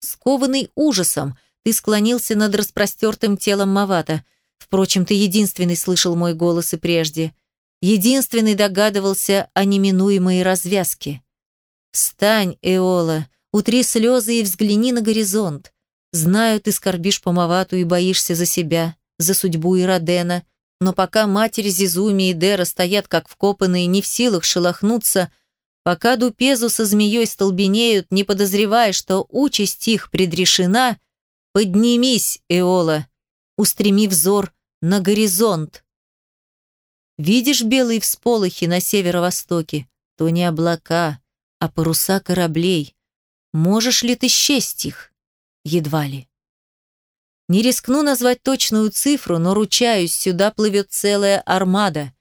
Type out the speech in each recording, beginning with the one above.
Скованный ужасом, ты склонился над распростертым телом Мавата. Впрочем, ты единственный слышал мой голос и прежде. Единственный догадывался о неминуемой развязке. «Встань, Эола, утри слезы и взгляни на горизонт. Знаю, ты скорбишь по Мавату и боишься за себя, за судьбу Иродена, но пока матери Зизуми и Дера стоят как вкопанные, не в силах шелохнуться, пока Дупезу со змеей столбенеют, не подозревая, что участь их предрешена, поднимись, Эола, устреми взор на горизонт. Видишь белые всполохи на северо-востоке? То не облака, а паруса кораблей. Можешь ли ты счесть их? Едва ли. Не рискну назвать точную цифру, но ручаюсь, сюда плывет целая армада.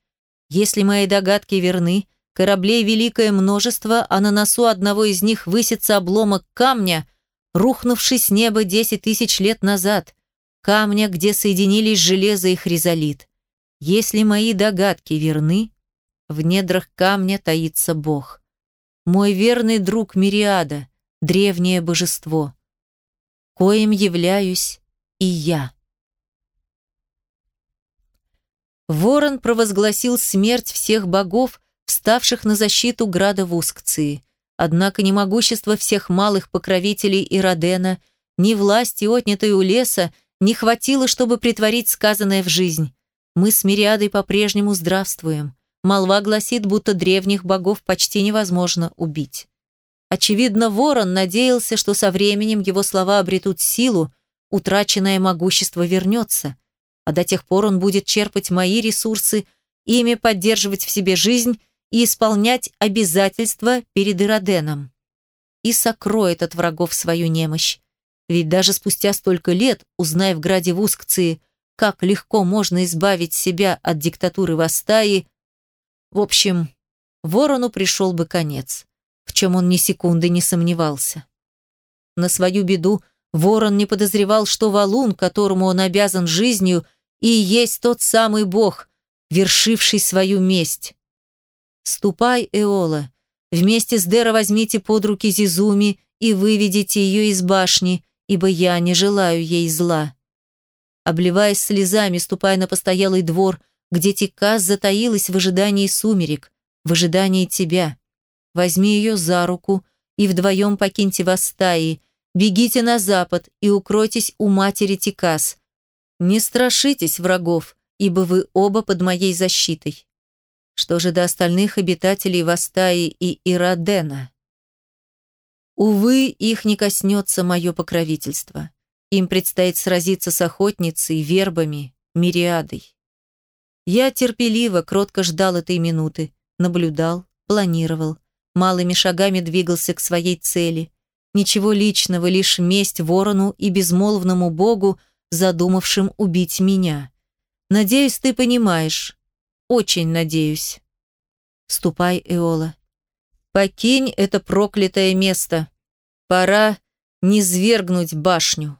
Если мои догадки верны, кораблей великое множество, а на носу одного из них высится обломок камня, рухнувший с неба десять тысяч лет назад, камня, где соединились железо и хризолит. Если мои догадки верны, в недрах камня таится Бог. Мой верный друг Мириада, древнее божество, коим являюсь и я. Ворон провозгласил смерть всех богов, вставших на защиту града Вускции. Однако ни могущество всех малых покровителей Иродена, ни власти, отнятой у леса, не хватило, чтобы притворить сказанное в жизнь. Мы с Мириадой по-прежнему здравствуем. Молва гласит, будто древних богов почти невозможно убить. Очевидно, Ворон надеялся, что со временем его слова обретут силу, утраченное могущество вернется, а до тех пор он будет черпать мои ресурсы, ими поддерживать в себе жизнь и исполнять обязательства перед Ироденом. И сокроет от врагов свою немощь. Ведь даже спустя столько лет, узная в граде Вускции, как легко можно избавить себя от диктатуры Вастаи, в общем, ворону пришел бы конец, в чем он ни секунды не сомневался. На свою беду Ворон не подозревал, что валун, которому он обязан жизнью, и есть тот самый бог, вершивший свою месть. «Ступай, Эола, вместе с Дера возьмите под руки Зизуми и выведите ее из башни, ибо я не желаю ей зла». Обливаясь слезами, ступая на постоялый двор, где Тикас затаилась в ожидании сумерек, в ожидании тебя. Возьми ее за руку и вдвоем покиньте Вастаи, Бегите на запад и укройтесь у матери Тикас. Не страшитесь врагов, ибо вы оба под моей защитой. Что же до остальных обитателей Вастаи и Ирадена? Увы, их не коснется мое покровительство. Им предстоит сразиться с охотницей, вербами, мириадой. Я терпеливо, кротко ждал этой минуты, наблюдал, планировал, малыми шагами двигался к своей цели, Ничего личного, лишь месть ворону и безмолвному богу, задумавшим убить меня. Надеюсь, ты понимаешь. Очень надеюсь. Ступай, Эола. Покинь это проклятое место. Пора низвергнуть башню.